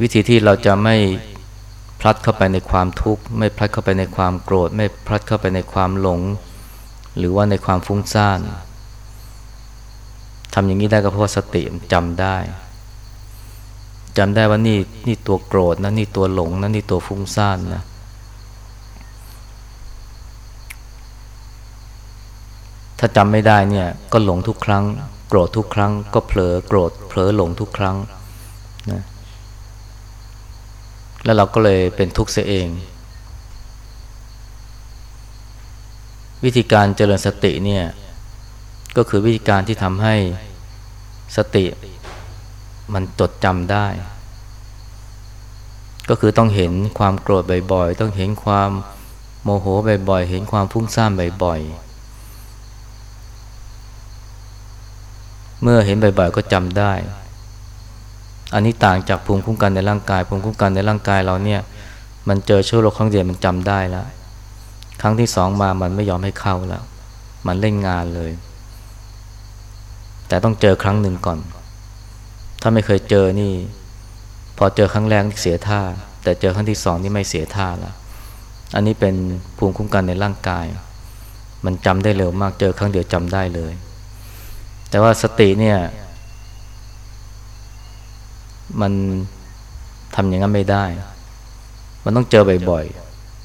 วิธีที่เราจะไม่พลัดเข้าไปในความทุกข์ ไม่พลัดเข้าไปในความโกรธ ไม่พลัดเข้าไปในความหลง หรือว่าในความฟุ้งซ่านทำอย่างนี้ได้ก็เพราะสติจำได้จำได้ว่านี่นี่ตัวโกรธนะนี่ตัวหลงนะนี่ตัวฟุ้งซ่านนะถ้าจำไม่ได้เนี่ยก็หลงทุกครั้ง โกรธทุกครั้ง ก็เผลอโกรธเผลอหลงทุกครั้งนะ แล้วเราก็เลยเป็นทุกข์เสียเอง วิธีการเจริญสติเนี่ยก็คือวิธีการที่ทำให้สติมันจดจำได้ ก็คือต้องเห็นความโกรธบ่อยๆ ต้องเห็นความโมโหบ่อยๆ เห็นความฟุ้งซ่านบ่อยๆ เมื่อเห็นบ่อยๆ ก็จำได้ อันนี้ต่างจากภูมิคุ้มกันในร่างกาย ภูมิคุ้มกันในร่างกายเราเนี่ย มันเจอเชื้อโรคครั้งเดียวมันจำได้แล้ว ครั้งที่สองมามันไม่ยอมให้เข้าแล้ว มันเล่นงานเลย แต่ต้องเจอครั้งหนึ่งก่อน ถ้าไม่เคยเจอนี่ พอเจอครั้งแรกเสียท่า แต่เจอครั้งที่สองนี่ไม่เสียท่าละอันนี้เป็นภูมิคุ้มกันในร่างกาย มันจำได้เร็วมากเจอครั้งเดียวจำได้เลย แต่ว่าสติเนี่ย มันทำอย่างนั้นไม่ได้ มันต้องเจอบ่อย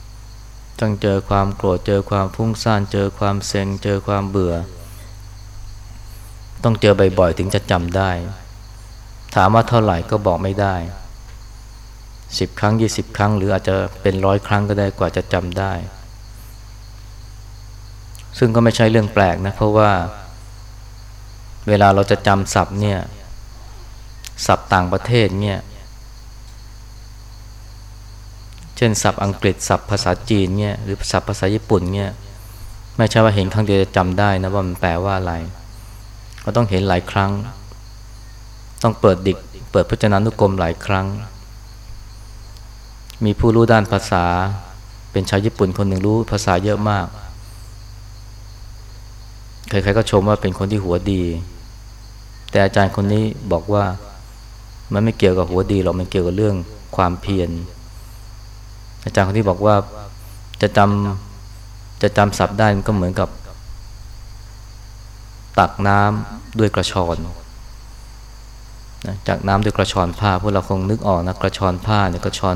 ๆ ต้องเจอความโกรธ เจอความฟุ้งซ่าน เจอความเซ็ง เจอความเบื่อ ต้องเจอบ่อยๆ ถึงจะจำได้ ถามว่าเท่าไหร่ก็บอกไม่ได้สิบครั้งยี่สิบครั้ง หรืออาจจะเป็นร้อยครั้งก็ได้กว่าจะจำได้ ซึ่งก็ไม่ใช่เรื่องแปลกนะ เพราะว่า เวลาเราจะจำศัพท์เนี่ย ศัพท์ต่างประเทศเนี่ย เช่นศัพท์อังกฤษศัพท์ภาษาจีนเนี่ยหรือศัพท์ภาษาญี่ปุ่นเนี่ยไม่ใช่ว่าเห็นครั้งเดียวจะจำได้นะว่ามันแปลว่าอะไรเราต้องเห็นหลายครั้ง ต้องเปิดดิกเปิดพจนานุกรมหลายครั้ง มีผู้รู้ด้านภาษา เป็นชาวญี่ปุ่นคนหนึ่งรู้ภาษาเยอะมากใครๆก็ชมว่าเป็นคนที่หัวดี แต่อาจารย์คนนี้บอกว่า มันไม่เกี่ยวกับหัวดีหรอกมันเกี่ยวกับเรื่องความเพียรอาจารย์คนที่บอกว่าจะจำจะจำศัพท์ได้ก็เหมือนกับ ตักน้ำด้วยกระชอนนะจากน้ำด้วยกระชอนผ้าพวกเราคงนึกออกนะกระชอนผ้าเนี่ยกระชอน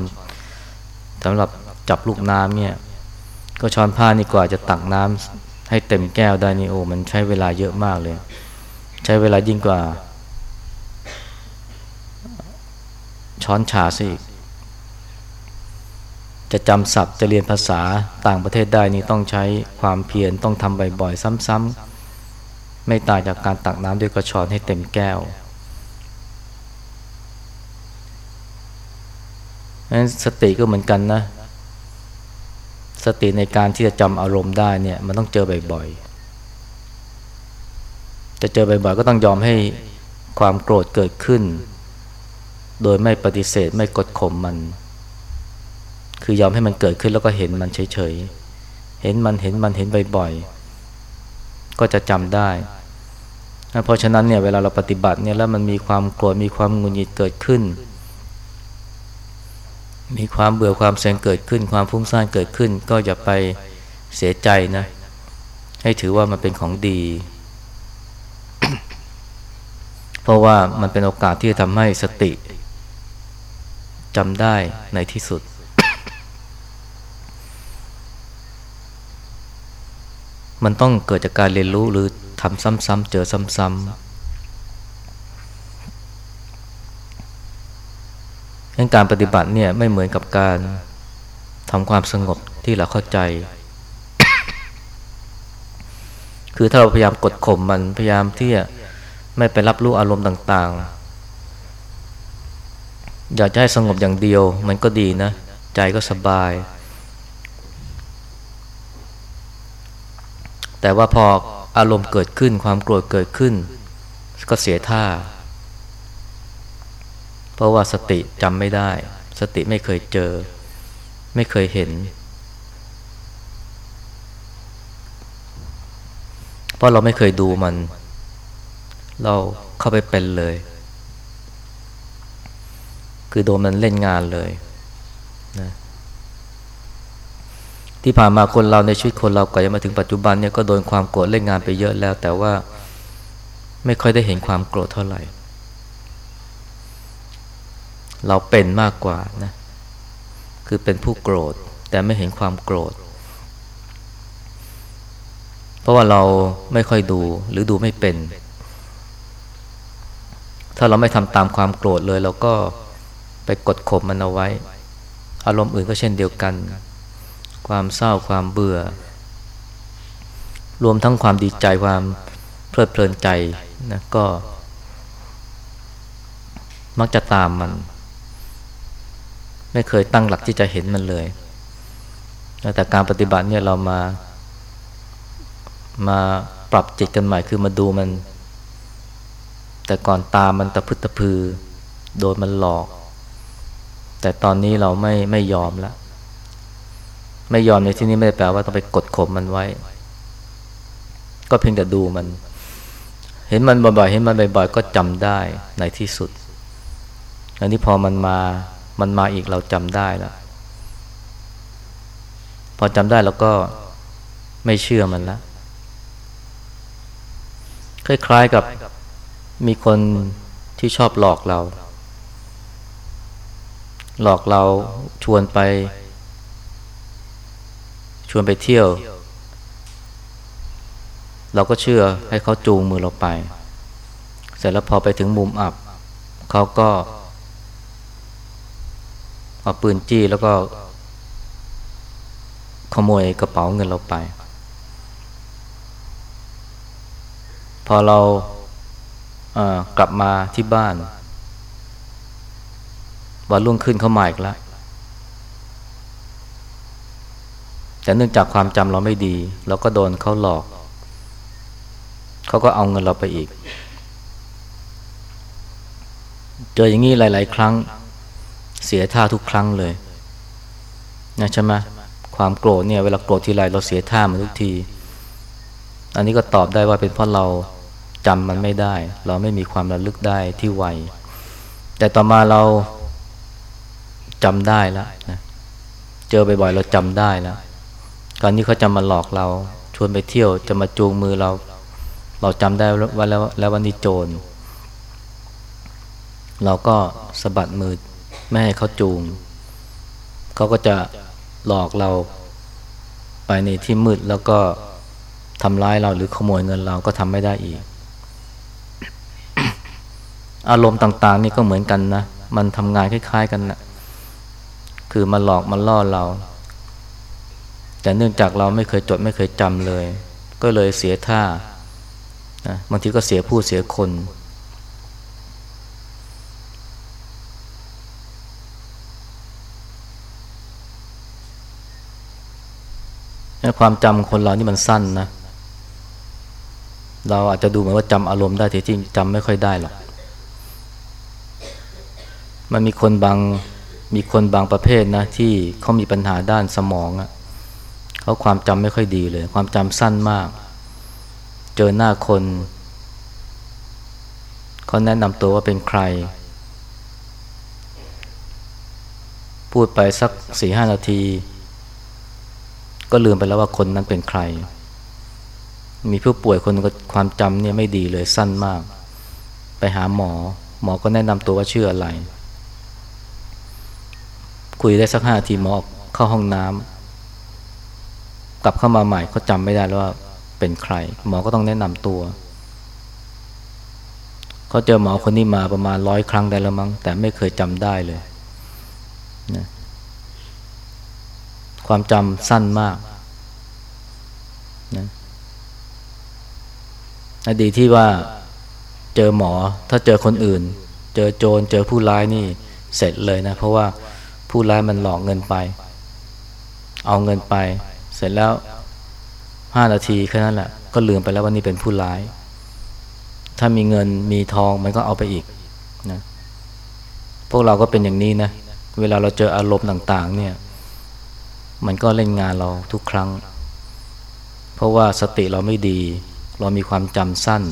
สำหรับจับลูกน้ำเนี่ยกระชอนผ้านี่กว่าจะตักน้ำให้เต็มแก้วได้นี่โอ้มันใช้เวลาเยอะมากเลย ใช้เวลายิ่งกว่า ช้อนชาสิจะจำศัพท์จะเรียนภาษาต่างประเทศได้นี่ต้องใช้ความเพียรต้องทำบ่อยๆ ซ้ำๆ ไม่ต่างจากการตักน้ำด้วยกระชอนให้เต็มแก้วนั้นสติก็เหมือนกันนะ สติในการที่จะจำอารมณ์ได้เนี่ยมันต้องเจอบ่อยๆ จะเจอบ่อยๆก็ต้องยอมให้ความโกรธเกิดขึ้น โดยไม่ปฏิเสธไม่กดข่มมัน คือยอมให้มันเกิดขึ้นแล้วก็เห็นมันเฉยๆ เห็นมันเห็นมันเห็นบ่อยๆ ก็จะจำได้ เพราะฉะนั้นเนี่ยเวลาเราปฏิบัติเนี่ยแล้วมันมีความโกรธมีความงุนงิดเกิดขึ้น มีความเบื่อความเซ็งเกิดขึ้น ความฟุ้งซ่านเกิดขึ้น ก็อย่าไปเสียใจนะ ให้ถือว่ามันเป็นของดี เพราะว่ามันเป็นโอกาสที่จะทำให้สติ จำได้ในที่สุด มันต้องเกิดจากการเรียนรู้หรือทำซ้ำๆเจอซ้ำๆงั้นการปฏิบัติเนี่ยไม่เหมือนกับการทำความสงบที่เราเข้าใจ คือถ้าเราพยายามกดข่มมันพยายามที่จะไม่ไปรับรู้อารมณ์ต่าง ๆ อยากจะให้สงบอย่างเดียว มันก็ดีนะ ใจก็สบาย แต่ว่าพออารมณ์เกิดขึ้นความโกรธเกิดขึ้น ก็เสียท่า เพราะว่าสติจำไม่ได้ สติไม่เคยเจอ ไม่เคยเห็นเพราะเราไม่เคยดูมัน เราเข้าไปเป็นเลย คือโดนมันเล่นงานเลยนะที่ผ่านมาคนเราในชีวิตคนเราก่อนจะมาถึงปัจจุบันเนี่ยก็โดนความโกรธเล่นงานไปเยอะแล้ว แต่ว่าไม่ค่อยได้เห็นความโกรธเท่าไหร่ เราเป็นมากกว่านะ คือเป็นผู้โกรธ แต่ไม่เห็นความโกรธ เพราะว่าเราไม่ค่อยดูหรือดูไม่เป็น ถ้าเราไม่ทำตามความโกรธเลยเราก็ ไปกดข่มมันเอาไว้ อารมณ์อื่นก็เช่นเดียวกัน ความเศร้าความเบื่อ รวมทั้งความดีใจความเพลิดเพลินใจนะก็ มักจะตามมัน ไม่เคยตั้งหลักที่จะเห็นมันเลย แต่การปฏิบัติเนี่ยเรามามาปรับจิตกันใหม่คือมาดูมัน แต่ก่อนตามมันตะพึดตะพือ โดนมันหลอก แต่ตอนนี้เราไม่ไม่ยอมแล้วไม่ยอมในที่นี้ไม่ได้แปลว่าต้องไปกดข่มมันไว้ ก็เพียงแต่ดูมัน เห็นมันบ่อยๆเห็นมันบ่อยๆก็จำได้ในที่สุด อันนี้พอมันมา มันมาอีกเราจำได้แล้วพอจำได้แล้วก็ไม่เชื่อมันแล้วคล้ายๆกับมีคนที่ชอบหลอกเรา หลอกเราชวนไป ชวนไปเที่ยว เราก็เชื่อให้เขาจูงมือเราไป เสร็จแล้วพอไปถึงมุมอับ เขาก็เอาปืนจี้แล้วก็ ขโมยกระเป๋าเงินเราไป พอเรากลับมาที่บ้าน วันรุ่งขึ้นเขามาอีกแล้วแต่เนื่องจากความจำเราไม่ดี เราก็โดนเขาหลอก เขาก็เอาเงินเราไปอีก เจออย่างนี้หลาย ๆ ครั้ง เสียท่าทุกครั้งเลยนะใช่ไหมความโกรธเนี่ยเวลาโกรธทีไรเราเสียท่ามันทุกที อันนี้ก็ตอบได้ว่าเป็นเพราะเราจำมันไม่ได้ เราไม่มีความระลึกได้ที่ไวแต่ต่อมาเรา จำได้แล้วนะเจอบ่อยๆเราจำได้แล้วการนี้เขาจะมาหลอกเรา ชวนไปเที่ยวจะมาจูงมือเรา เราจำได้ว่าแล้วแล้ววันนี้โจร เราก็สะบัดมือไม่ให้เขาจูง เขาก็จะหลอกเราไปในที่มืดแล้วก็ทำร้ายเราหรือขโมยเงินเราก็ทำไม่ได้อีก อารมณ์ต่าง ๆ นี่ก็เหมือนกันนะ มันทำงานคล้าย ๆ กันนะ คือมาหลอกมาล่อเรา แต่เนื่องจากเราไม่เคยจดไม่เคยจำเลย ก็เลยเสียท่านะบางทีก็เสียผู้เสียคน ความจำคนเรานี่มันสั้นนะ เราอาจจะดูเหมือนว่าจำอารมณ์ได้แต่จริงจำไม่ค่อยได้หรอก มันมีคนบาง มีคนบางประเภทนะที่เขามีปัญหาด้านสมองอะเขาความจำไม่ค่อยดีเลย ความจำสั้นมาก เจอหน้าคนเขาแนะนำตัวว่าเป็นใคร พูดไปสักสี่ห้านาที ก็ลืมไปแล้วว่าคนนั้นเป็นใคร มีผู้ป่วยคนก็ความจำเนี่ยไม่ดีเลยสั้นมาก ไปหาหมอ หมอก็แนะนำตัวว่าชื่ออะไร คุยได้สักห้าทีหมอเข้าห้องน้ำกลับเข้ามาใหม่เขาจำไม่ได้แล้วว่าเป็นใคร หมอก็ต้องแนะนำตัวเขาเจอหมอคนนี้มาประมาณร้อยครั้งได้แล้วมั้งแต่ไม่เคยจำได้เลยนะความจำสั้นมากนะอดีที่ว่าเจอหมอถ้าเจอคนอื่น เจอโจรเจอผู้ร้ายนี่เสร็จเลยนะ เพราะว่า ผู้ร้ายมันหลอกเงินไป เอาเงินไป เสร็จแล้วห้านาทีแค่นั้นแหละก็ลืมไปแล้วว่านี่เป็นผู้ร้าย ถ้ามีเงินมีทองมันก็เอาไปอีกนะพวกเราก็เป็นอย่างนี้นะ เวลาเราเจออารมณ์ต่างๆ เนี่ย มันก็เล่นงานเราทุกครั้ง เพราะว่าสติเราไม่ดี เรามีความจำสั้น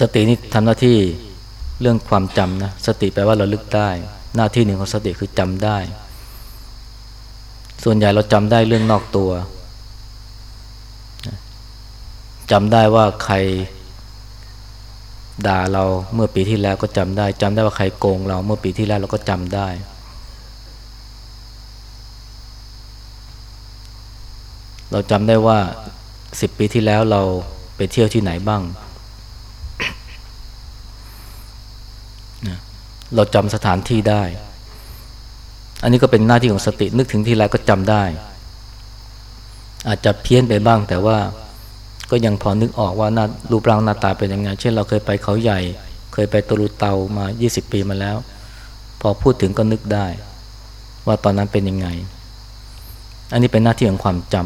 สตินี่ทำหน้าที่เรื่องความจำนะ สติแปลว่าเราลึกได้ หน้าที่หนึ่งของสติคือจำได้ ส่วนใหญ่เราจำได้เรื่องนอกตัวจำได้ว่าใครด่าเราเมื่อปีที่แล้วก็จำได้จำได้ว่าใครโกงเราเมื่อปีที่แล้วเราก็จำได้ เราจำได้ว่าสิบปีที่แล้วเราไปเที่ยวที่ไหนบ้าง เราจำสถานที่ได้ อันนี้ก็เป็นหน้าที่ของสตินึกถึงที่ไรก็จำได้ อาจจะเพี้ยนไปบ้างแต่ว่าก็ยังพอนึกออกว่าหน้ารูปร่างหน้าตาเป็นยังไง เช่นเราเคยไปเขาใหญ่ เคยไปตรุเตามา 20 ปีมาแล้ว พอพูดถึงก็นึกได้ ว่าตอนนั้นเป็นยังไง อันนี้เป็นหน้าที่ของความจ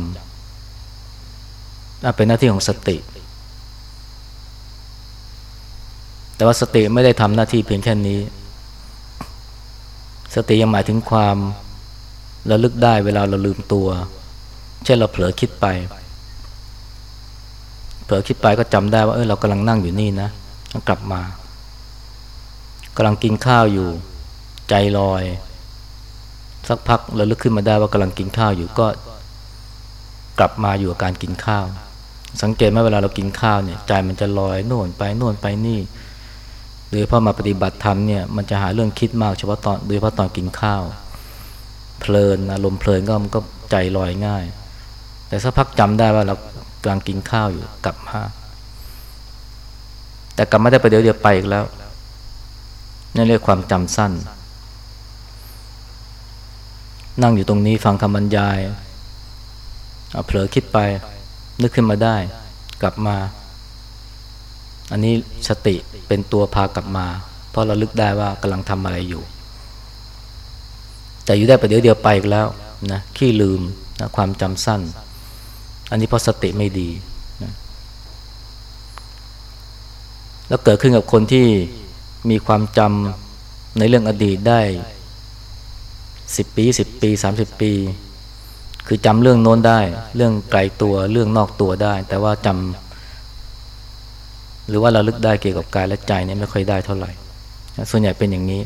ำเป็นหน้าที่ของสติ แต่ว่าสติไม่ได้ทำหน้าที่เพียงแค่นี้ สติยังหมายถึงความระลึกได้เวลาเราลืมตัว เช่นเราเผลอคิดไป เผลอคิดไปก็จำได้ว่าเออเรากำลังนั่งอยู่นี่นะกลับมากำลังกินข้าวอยู่ ใจลอย สักพักเราลึกขึ้นมาได้ว่ากำลังกินข้าวอยู่ก็ กลับมาอยู่กับการกินข้าว สังเกตไหมเวลาเรากินข้าวเนี่ยใจมันจะลอยโน่นไปโน่นไปนี่ ดยพอมาปฏิบัติธรรมเนี่ยมันจะหาเรื่องคิดมากเฉพาะตอนโดยเฉพาะตอนกินข้าว เพลินอารมณ์เพลินก็มันก็ใจลอยง่าย แต่สักพักจำได้ว่าเรากำลังกินข้าวอยู่กลับมาแต่กลับมาได้ประเดี๋ยวเดียวไปอีกแล้วนั่นเรียกความจำสั้น นั่งอยู่ตรงนี้ฟังคำบรรยายเาเผลอคิดไปนึกขึ้นมาได้ กลับมา อันนี้สติเป็นตัวพากลับมา เพราะเราลึกได้ว่ากำลังทำอะไรอยู่ แต่อยู่ได้ประเดี๋ยวเดียวไปอีกแล้วนะขี้ลืมนะความจำสั้น อันนี้เพราะสติไม่ดีนะแล้วเกิดขึ้นกับคนที่มีความจำในเรื่องอดีตได้สิบปีสิบปีสามสิบปี คือจำเรื่องโน้นได้ เรื่องไกลตัวเรื่องนอกตัวได้ แต่ว่าจำ หรือว่าเราลึกได้เกี่ยวกับกายและใจเนี่ยไม่ค่อยได้เท่าไหร่ ส่วนใหญ่เป็นอย่างนี้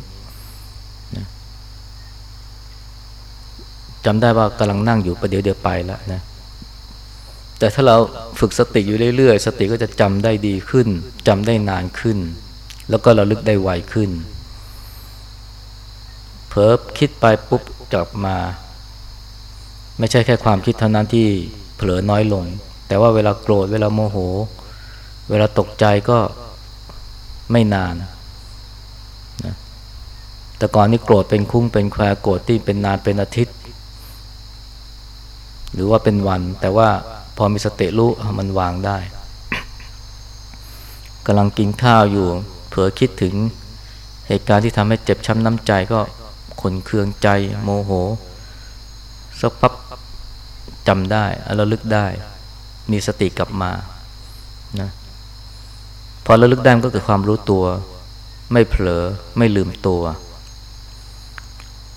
จำได้ว่ากำลังนั่งอยู่ประเดี๋ยวเดี๋ยวไปแล้วนะแต่ถ้าเราฝึกสติอยู่เรื่อยๆ สติก็จะจำได้ดีขึ้นจำได้นานขึ้น แล้วก็เระลึกได้ไวขึ้นเพิบคิดไปปุ๊บกลับมา ไม่ใช่แค่ความคิดเท่านั้นที่เผลอน้อยลง แต่ว่าเวลาโกรธเวลาโมโห เวลาตกใจก็ไม่นานนะแต่ก่อนนี่โกรธเป็นคุ้งเป็นแควโกรธที่เป็นนานเป็นอาทิตย์ หรือว่าเป็นวัน แต่ว่าพอมีสติรู้มันวางได้กำลังกินข้าวอยู่ เผลอคิดถึงเหตุการณ์ที่ทำให้เจ็บช้ำน้ำใจก็ขนเคืองใจโมโหสักพักจำได้ระลึกได้ มีสติกลับมานะ พอระลึกได้ก็เกิดความรู้ตัว ไม่เผลอไม่ลืมตัว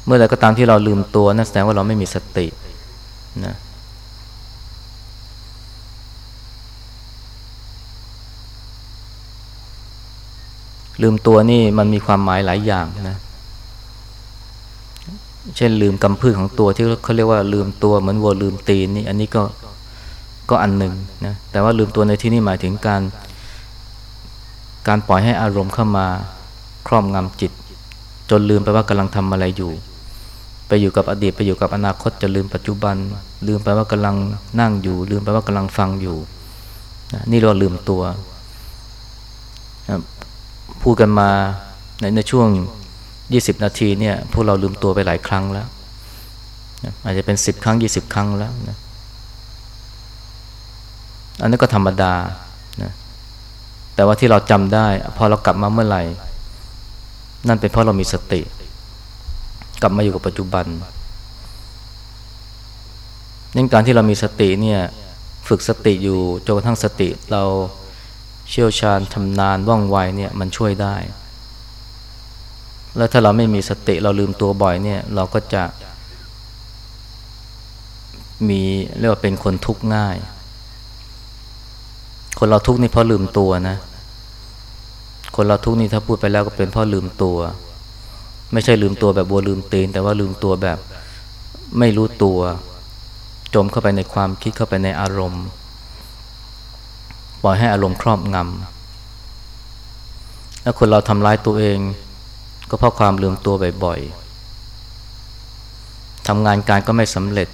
เมื่อใดก็ตามที่เราลืมตัวนั่นแสดงว่าเราไม่มีสตินะลืมตัวนี่มันมีความหมายหลายอย่างนะ เช่นลืมกำพืชของตัวที่เขาเรียกว่าลืมตัวเหมือนวัวลืมตีนนี่อันนี้ก็ก็อันหนึ่งนะแต่ว่าลืมตัวในที่นี้หมายถึงการ การปล่อยให้อารมณ์เข้ามาครอบงำจิต จนลืมไปว่ากำลังทำอะไรอยู่ ไปอยู่กับอดีตไปอยู่กับอนาคตจะลืมปัจจุบัน ลืมไปว่ากำลังนั่งอยู่ ลืมไปว่ากำลังฟังอยู่ นี่เราลืมตัวพูดกันมาในในช่วง 20 นาทีเนี่ยพวกเราลืมตัวไปหลายครั้งแล้วอาจจะเป็น 10 ครั้ง 20 ครั้งแล้วนะอันนี้ก็ธรรมดานะ แต่ว่าที่เราจำได้ พอเรากลับมาเมื่อไหร่ นั่นเป็นเพราะเรามีสติ กลับมาอยู่กับปัจจุบันนั่นการที่เรามีสติเนี่ยฝึกสติอยู่จนกระทั่งสติเราเชี่ยวชาญชำนาญว่องไวเนี่ยมันช่วยได้ แล้วถ้าเราไม่มีสติเราลืมตัวบ่อยเนี่ยเราก็จะ มีเรียกว่าเป็นคนทุกข์ง่าย คนเราทุกข์นี่เพราะลืมตัวนะ คนเราทุกนี่ถ้าพูดไปแล้วก็เป็นเพราะลืมตัว ไม่ใช่ลืมตัวแบบบัวลืมตีน แต่ว่าลืมตัวแบบไม่รู้ตัว จมเข้าไปในความคิดเข้าไปในอารมณ์ ปล่อยให้อารมณ์ครอบงำแล้วคนเราทำร้ายตัวเอง ก็เพราะความลืมตัวบ่อยๆทำงานการก็ไม่สำเร็จ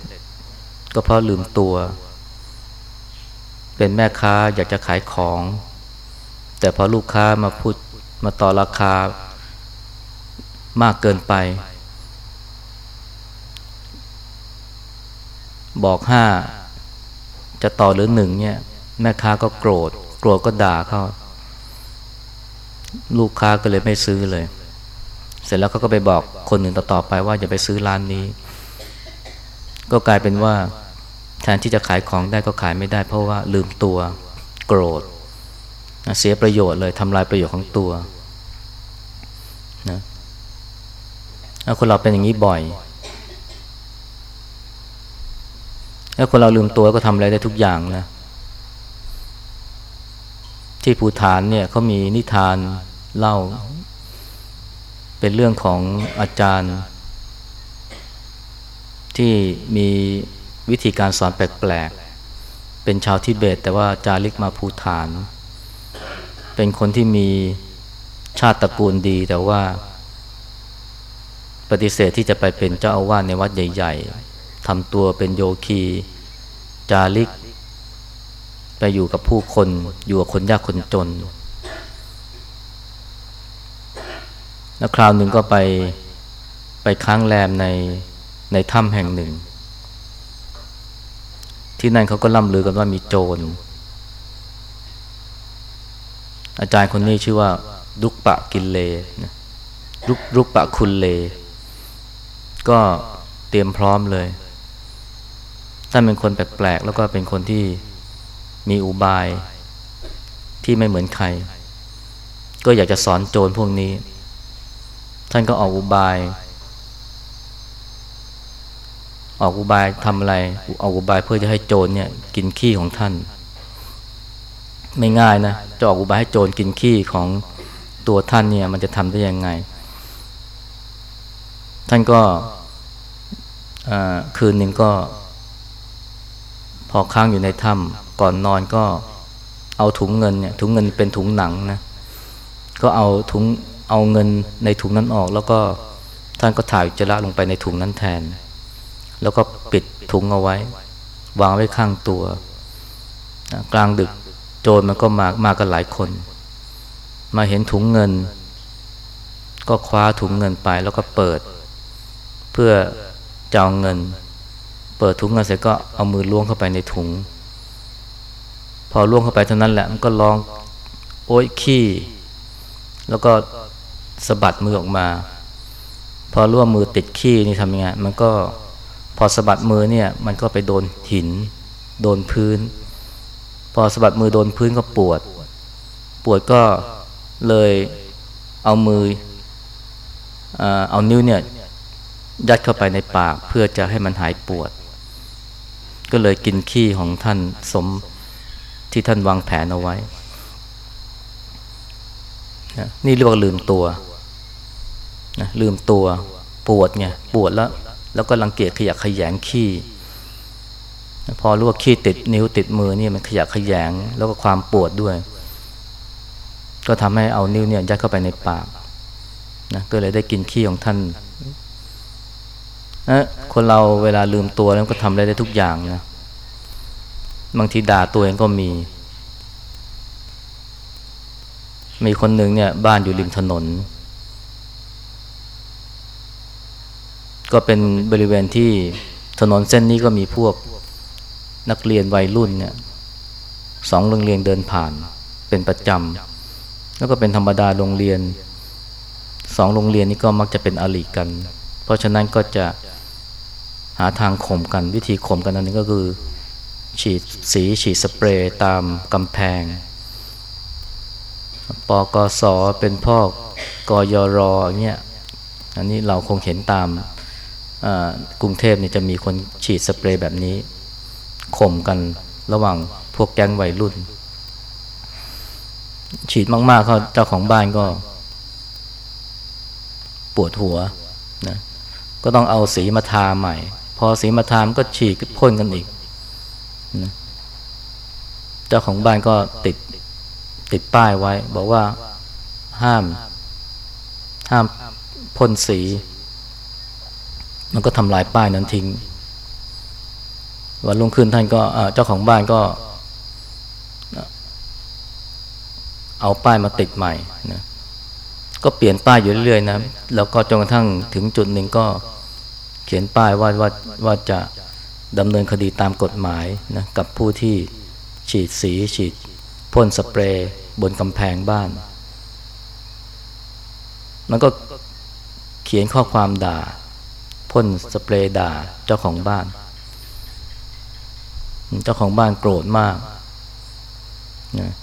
ก็เพราะลืมตัว เป็นแม่ค้าอยากจะขายของ แต่พอลูกค้ามาพูดมาต่อราคามากเกินไป บอกห้าจะต่อหรือหนึ่งเนี่ย แม่ค้าก็โกรธ โกรธก็ด่าเขาลูกค้าก็เลยไม่ซื้อเลย เสร็จแล้วเขาก็ไปบอกคนอื่นต่อๆไปว่าอย่าไปซื้อร้านนี้ ก็กลายเป็นว่าแทนที่จะขายของได้ก็ขายไม่ได้ เพราะว่าลืมตัว โกรธ เสียประโยชน์เลยทำลายประโยชน์ของตัวนะคนเราเป็นอย่างนี้บ่อยถ้าคนเราลืมตัวก็ทำอะไรได้ทุกอย่างนะ ที่ภูฐานเนี่ยเขามีนิทานเล่า เป็นเรื่องของอาจารย์ ที่มีวิธีการสอนแปลกๆ เป็นชาวทิเบต แต่ว่าจาริกมาภูฐานเเป็นคนที่มีชาติตระกูลดีแต่ว่า ปฏิเสธที่จะไปเป็นเจ้าอาวาสในวัดใหญ่ๆทำตัวเป็นโยคี จาริก ไปอยู่กับผู้คน อยู่กับคนยากคนจน แล้วคราวหนึ่งก็ไปไปค้างแรมในในถ้ำแห่งหนึ่ง ที่นั่นเขาก็ล่ำลือกันว่ามีโจร อาจารย์คนนี้ชื่อว่าลุกปะกินเลลุกลุกปะคุณเล ก็เตรียมพร้อมเลย ท่านเป็นคนแปลกๆ แล้วก็เป็นคนที่มีอุบายที่ไม่เหมือนใคร ก็อยากจะสอนโจรพวกนี้ ท่านก็ออกอุบาย ออกอุบายทำอะไร ออกอุบายเพื่อจะให้โจรเนี่ย กินขี้ของท่าน ไม่ง่ายนะจะออกอุบายให้โจรกินขี้ของตัวท่านเนี่ย มันจะทำได้ยังไง ท่านก็คืนหนึ่งก็ พอค้างอยู่ในถ้ำก่อนนอนก็เอาถุงเงินเนี่ย ถุงเงินเป็นถุงหนังนะก็เอาถุงเอาเงินในถุงนั้นออก แล้วก็ท่านก็ถ่ายจระลงไปในถุงนั้นแทน แล้วก็ปิดถุงเอาไว้ วางไว้ข้างตัว กลางดึก โจรมันก็มามากันหลายคน มาเห็นถุงเงิน ก็คว้าถุงเงินไปแล้วก็เปิด เพื่อจะเอาเงิน เปิดถุงเงินเสร็จก็เอามือล้วงเข้าไปในถุง พอล้วงเข้าไปเท่านั้นแหละมันก็ร้องโอ๊ยขี้ แล้วก็สะบัดมือออกมา พอร่วมมือติดขี้นี่ทำยังไงมันก็พอสะบัดมือเนี่ย มันก็ไปโดนหิน โดนพื้น พอสะบัดมือโดนพื้นก็ปวด ปวดก็เลยเอามือเอานิ้วเนี่ยยัดเข้าไปในปากเพื่อจะให้มันหายปวด ก็เลยกินขี้ของท่านสมที่ท่านวางแผนเอาไว้ นี่เรียกว่าลืมตัวนะลืมตัวปวดไงปวดแล้ว แล้วก็รังเกียจขยะขยงขี้ พอรู้ว่าขี้ติดนิ้วติดมือนี่มันขยะขยง แล้วก็ความปวดด้วย ก็ทำให้เอานิ้วเนี่ยยัดเข้าไปในปากนะก็เลยได้กินขี้ของท่านนะคนเราเวลาลืมตัวแล้วก็ทำอะได้ได้ทุกอย่างนะบางทีด่าตัวเองก็มี มีคนหนึ่งเนี่ย บ้านอยู่ริมถนน ก็เป็นบริเวณที่ถนนเส้นนี้ก็มีพวก นักเรียนวัยรุ่นเนี่ยสองโรงเรียนเดินผ่านเป็นประจำแล้วก็เป็นธรรมดาโรงเรียนสองโรงเรียนนี้ก็มักจะเป็นอริกัน เพราะฉะนั้นก็จะหาทางข่มกันวิธีข่มกันอันนี้ก็คือ ฉีดสีฉีดสเปรย์ตามกำแพงปกสเป็นพ่อกยรอย่างเงี้ยอันนี้เราคงเห็นตามกรุงเทพเนี่ยจะมีคนฉีดสเปรย์แบบนี้ ข่มกันระหว่างพวกแก๊งวัยรุ่น ฉีดมาก ๆ เขาเจ้าของบ้านก็ ปวดหัวนะก็ต้องเอาสีมาทาใหม่ พอสีมาทามก็ฉีดพ่นกันอีกนะเจ้าของบ้านก็ติดติดป้ายไว้ บอกว่าห้าม ห้ามพ่นสี มันก็ทำลายป้ายนั้นทิ้ง วันรุ่งขึ้นท่านก็เจ้าของบ้านก็ เอาป้ายมาติดใหม่นะก็เปลี่ยนป้ายอยู่เรื่อยๆนะแล้วก็จนกระทั่งถึงจุดหนึ่งก็เขียนป้ายว่าว่าว่าจะดำเนินคดีตามกฎหมายนะกับผู้ที่ฉีดสีฉีดพ่นสเปรย์บนกำแพงบ้าน มันก็เขียนข้อความด่าพ่นสเปรย์ด่าเจ้าของบ้าน เจ้าของบ้านโกรธมากนะ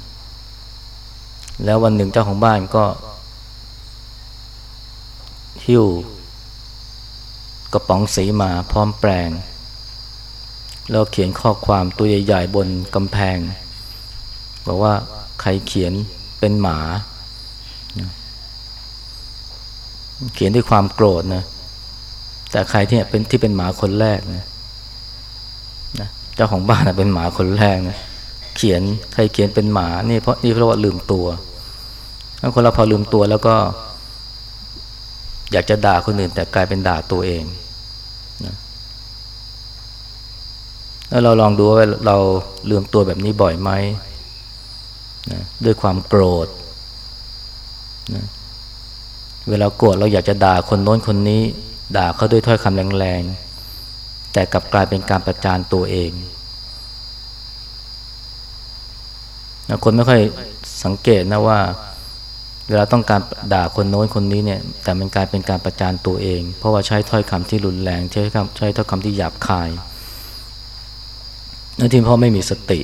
แล้ววันหนึ่งเจ้าของบ้านก็หิ้วกระป๋องสีมาพร้อมแปลง แล้วเขียนข้อความตัวใหญ่ๆบนกำแพง บอกว่าใครเขียนเป็นหมา เขียนด้วยความโกรธนะแต่ใครที่เป็นที่เป็นหมาคนแรกนะนะ เจ้าของบ้านเป็นหมาคนแรกนะเขียนใครเขียนเป็นหมานี่เพราะนี่เพราะว่าลืมตัวถ้าคนเราพอลืมตัวแล้วก็ อยากจะด่าคนอื่น แต่กลายเป็นด่าตัวเองนะแล้วเราลองดูว่าเราลืมตัวแบบนี้บ่อยไหมนะด้วยความโกรธนะเวลาโกรธเราอยากจะด่าคนโน้นคนนี้ ด่าเขาด้วยถ้อยคำแรงๆ แต่กลับกลายเป็นการประจานตัวเองนะคนไม่ค่อยสังเกตนะว่า เวลาต้องการด่าคนโน้นคนนี้เนี่ย แต่มันกลายเป็นการประจานตัวเอง เพราะว่าใช้ถ้อยคำที่รุนแรง ใช้คำใช้ถ้อยคำที่หยาบคายนั่นที่พราะไม่มีสติ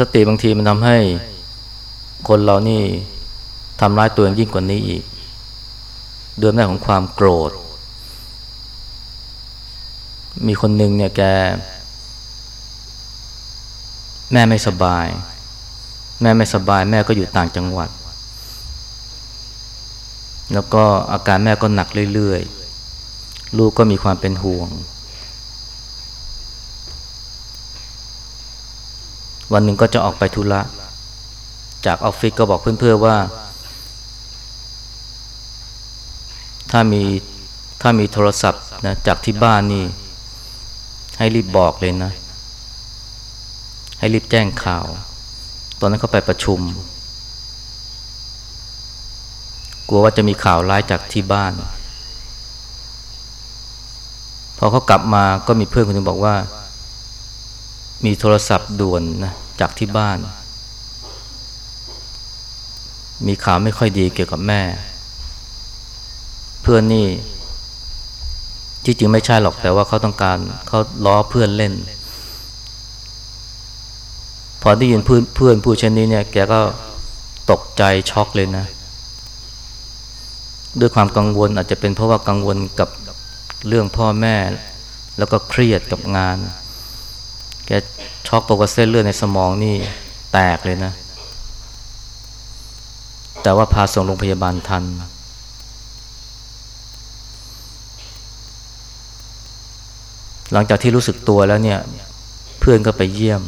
สติบางทีมันทำให้คนเรานี่ทำร้ายตัวเองยิ่งกว่านี้อีก เดือมได้ของความโกรธ มีคนหนึ่งเนี่ยแก แม่ไม่สบาย แม่ไม่สบาย แม่ก็อยู่ต่างจังหวัด แล้วก็อาการแม่ก็หนักเรื่อยๆ ลูกก็มีความเป็นห่วง วันหนึ่งก็จะออกไปธุระจากออฟฟิศก็บอกเพื่อนๆว่า ถ้ามีถ้ามีโทรศัพท์นะจากที่บ้านนี่ ให้รีบบอกเลยนะ ให้รีบแจ้งข่าว ตอนนั้นเขาไปประชุม กลัวว่าจะมีข่าวร้ายจากที่บ้าน พอเขากลับมาก็มีเพื่อนคนนึงบอกว่า มีโทรศัพท์ด่วนนะจากที่บ้าน มีข่าวไม่ค่อยดีเกี่ยวกับแม่ เพื่อนนี่ที่จริงไม่ใช่หรอกแต่ว่าเขาต้องการเขาล้อเพื่อนเล่น พอได้ยินเพื่อนเพื่อนพูดเช่นนี้เนี่ยแกก็ตกใจช็อกเลยนะ ด้วยความกังวลอาจจะเป็นเพราะว่ากังวลกับเรื่องพ่อแม่ แล้วก็เครียดกับงาน แกช็อกปกเส้นเลือดในสมองนี่แตกเลยนะ แต่ว่าพาส่งโรงพยาบาลทัน หลังจากที่รู้สึกตัวแล้วเนี่ย เพื่อนก็ไปเยี่ยม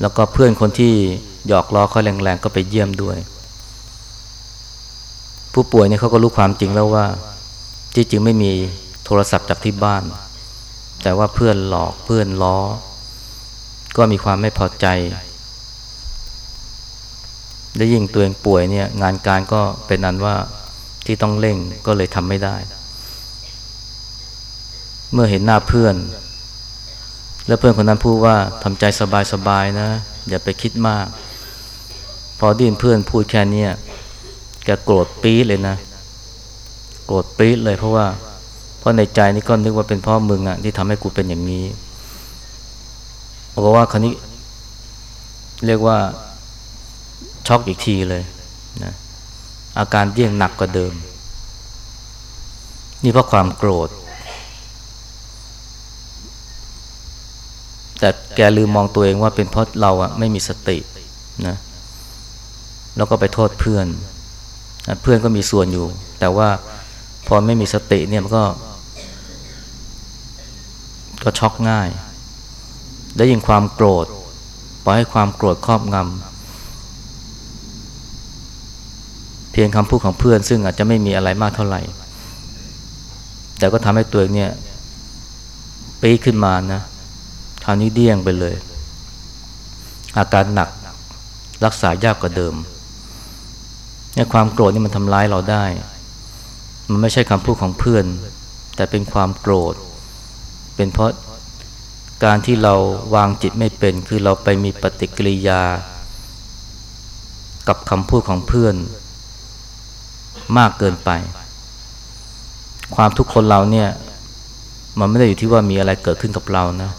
แล้วก็เพื่อนคนที่หยอกล้อเขาแรงๆก็ไปเยี่ยมด้วย ผู้ป่วยเนี่ยเขาก็รู้ความจริงแล้วว่า ที่จริงไม่มีโทรศัพท์จากที่บ้าน แต่ว่าเพื่อนหลอกเพื่อนล้อ ก็มีความไม่พอใจได้ยิ่งตัวเองป่วยเนี่ย งานการก็เป็นอันว่า ที่ต้องเร่งก็เลยทำไม่ได้ เมื่อเห็นหน้าเพื่อน แล้วเพื่อนคนนั้นพูดว่าทำใจสบายๆนะ อย่าไปคิดมาก พอดินเพื่อนพูดแค่นี้แกโกรธปี๊ดเลยนะ โกรธปี๊ดเลยเพราะว่า เพราะในใจนี่ก็นึกว่าเป็นพ่อมึงอะที่ทำให้กูเป็นอย่างนี้บอกว่าครนี้ เรียกว่าช็อกอีกทีเลยนะ อาการเบี่ยงหนักกว่าเดิม นี่เพราะความโกรธ แต่แกลืมมองตัวเองว่าเป็นเพราะเราอะไม่มีสตินะแล้วก็ไปโทษเพื่อน เพื่อนก็มีส่วนอยู่ แต่ว่าพอไม่มีสติเนี่ยมันก็ ก็ช็อกง่าย และยิ่งความโกรธปล่อยให้ความโกรธครอบงำ เพียงคำพูดของเพื่อน ซึ่งอาจจะไม่มีอะไรมากเท่าไหร่ แต่ก็ทำให้ตัวเองเนี่ยปีขึ้นมานะคราวนี้เดี้ยงไปเลย อาการหนักรักษายากกว่าเดิมเนี่ยความโกรธนี่มันทำร้ายเราได้ มันไม่ใช่คำพูดของเพื่อน แต่เป็นความโกรธ เป็นเพราะการที่เราวางจิตไม่เป็น คือเราไปมีปฏิกิริยา กับคำพูดของเพื่อน มากเกินไป ความทุกคนเราเนี่ย มันไม่ได้อยู่ที่ว่ามีอะไรเกิดขึ้นกับเรานะ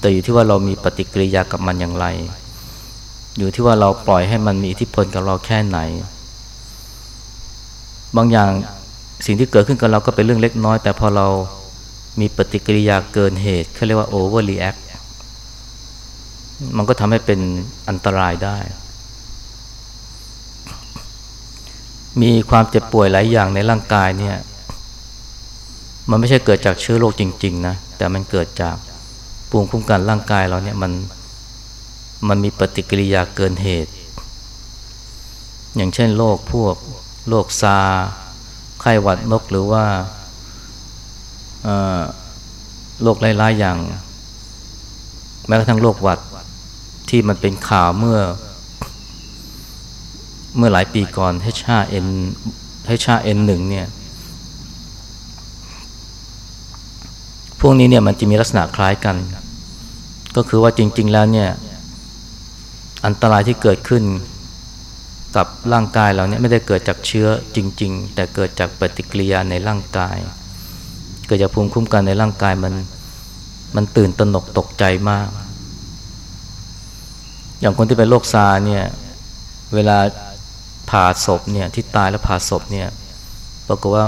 แต่อยู่ที่ว่าเรามีปฏิกิริยากับมันอย่างไร อยู่ที่ว่าเราปล่อยให้มันมีอิทธิพลกับเราแค่ไหน บางอย่างสิ่งที่เกิดขึ้นกับเราก็เป็นเรื่องเล็กน้อย แต่พอเรามีปฏิกิริยาเกินเหตุเขาเรียกว่า over react มันก็ทำให้เป็นอันตรายได้ มีความเจ็บป่วยหลายอย่างในร่างกายเนี่ย มันไม่ใช่เกิดจากเชื้อโรคจริง ๆ นะ แต่มันเกิดจากปูมคุ้มกันร่างกายเราเนี่ยมันมันมีปฏิกิริยาเกินเหตุ อย่างเช่นโรคพวกโรคซา ไข้หวัดนกหรือว่าโรคร้ายๆอย่าง แม้กระทั่งโรคหวัดที่มันเป็นข่าวเมื่อ เมื่อหลายปีก่อน H5N H5N1 เนี่ย พวกนี้เนี่ยมันจะมีลักษณะคล้ายกัน ก็คือว่าจริง ๆ แล้วเนี่ย อันตรายที่เกิดขึ้นกับร่างกายเราเนี่ยไม่ได้เกิดจากเชื้อจริง ๆ แต่เกิดจากปฏิกิริยาในร่างกาย เกิดจากภูมิคุ้มกันในร่างกายมันมันตื่นตระหนกตกใจมาก อย่างคนที่เป็นโรคซาเนี่ย เวลา ผ่าศพเนี่ยที่ตายแล้วผ่าศพเนี่ยปรากฏว่า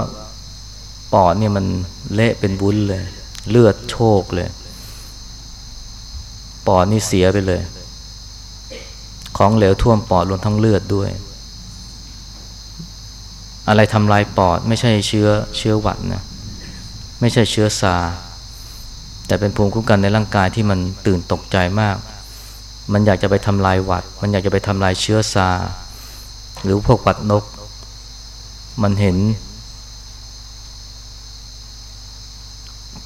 ปอดเนี่ยมันเละเป็นบุ้นเลย เลือดโชกเลย ปอดนี่เสียไปเลย ของเหลวท่วมปอดรวมทั้งเลือดด้วย อะไรทำลายปอดไม่ใช่เชื้อเชื้อหวัดนะไม่ใช่เชื้อซาแต่เป็นภูมิคุ้มกันในร่างกายที่มันตื่นตกใจมาก มันอยากจะไปทำลายหวัด มันอยากจะไปทำลายเชื้อซา หรือพวกหวัดนก มันเห็น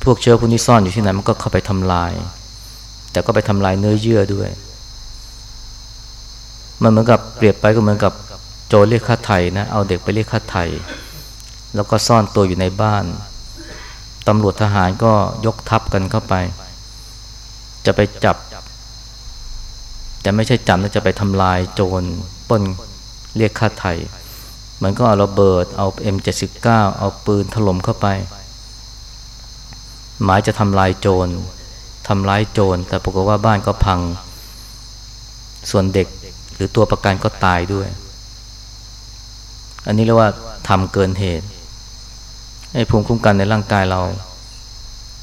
พวกเชื้อพวกนี้ซ่อนอยู่ที่ไหนมันก็เข้าไปทำลาย แต่ก็ไปทำลายเนื้อเยื่อด้วย มันเหมือนกับเปรียบไปก็เหมือนกับโจรเรียกค่าไถ่นะ เอาเด็กไปเรียกค่าไถ่แล้วก็ซ่อนตัวอยู่ในบ้านตำรวจทหารก็ยกทัพกันเข้าไป จะไปจับ แต่ไม่ใช่จับนะจะไปทำลายโจรป้น เรียกค่าไถ่มันก็เอาระเบิดเอา M79 เอาปืนถล่มเข้าไป หมายจะทำลายโจรทำร้ายโจร แต่ปรากฏว่าบ้านก็พัง ส่วนเด็กหรือตัวประกันก็ตายด้วย อันนี้เรียกว่าทำเกินเหตุไอ้ภูมิคุ้มกันในร่างกายเรา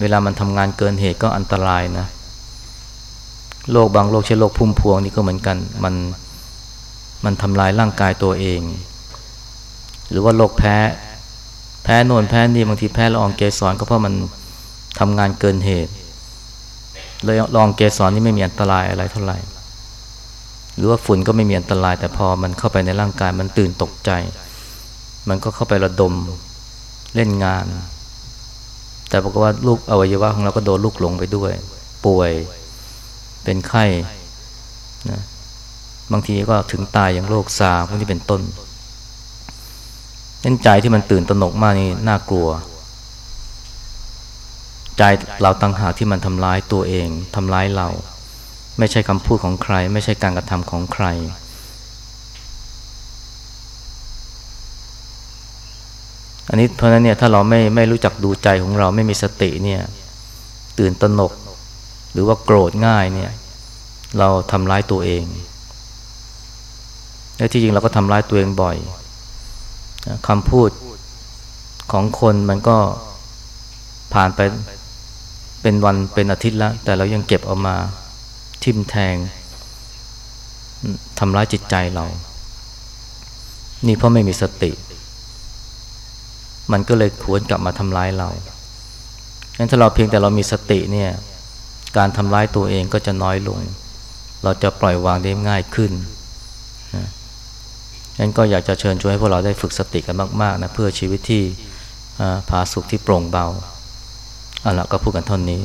เวลามันทำงานเกินเหตุก็อันตรายนะโรคบางโรคเช่นโรคพุ่มพวงนี่ก็เหมือนกัน มัน มันทำลายร่างกายตัวเอง หรือว่าโรคแพ้ แพ้นวนแพ้นี่บางทีแพ้ละอองเกสรก็เพราะมันทำงานเกินเหตุเลยลองเกสรนี่ไม่มีอันตรายอะไรเท่าไหร่ หรือว่าฝุ่นก็ไม่มีอันตราย แต่พอมันเข้าไปในร่างกายมันตื่นตกใจ มันก็เข้าไประดมเล่นงาน แต่บอกฏว่าลูกอวัยวะของเราก็โดนลูกหลงไปด้วย ป่วย เป็นไข้นะ บางทีก็ถึงตายอย่างโรคซาพวกนี้เป็นต้นเน้นใจที่มันตื่นตระหนกมากนี่น่ากลัว ใจเราตั้งหาที่มันทำร้ายตัวเองทำร้ายเรา ไม่ใช่คำพูดของใคร ไม่ใช่การกระทำของใคร อันนี้เพราะนั้นเนี่ยถ้าเราไม่ไม่รู้จักดูใจของเราไม่มีสติเนี่ย ตื่นตระหนก หรือว่าโกรธง่ายเนี่ย เราทำร้ายตัวเอง และที่จริงเราก็ทำร้ายตัวเองบ่อยคำพูดของคนมันก็ผ่านไปเป็นวันเป็นอาทิตย์แล้ว แต่เรายังเก็บเอามาทิมแทงทำร้ายจิตใจเรา นี่เพราะไม่มีสติ มันก็เลยขวนกลับมาทำร้ายเรางั้นถ้าเราเพียงแต่เรามีสติเนี่ย การทำร้ายตัวเองก็จะน้อยลง เราจะปล่อยวางได้ง่ายขึ้น งั้นก็อยากจะเชิญชวนให้พวกเราได้ฝึกสติกันมากๆนะเพื่อชีวิตที่ผาสุขที่โปร่งเบาเอาละก็พูดกันเท่านี้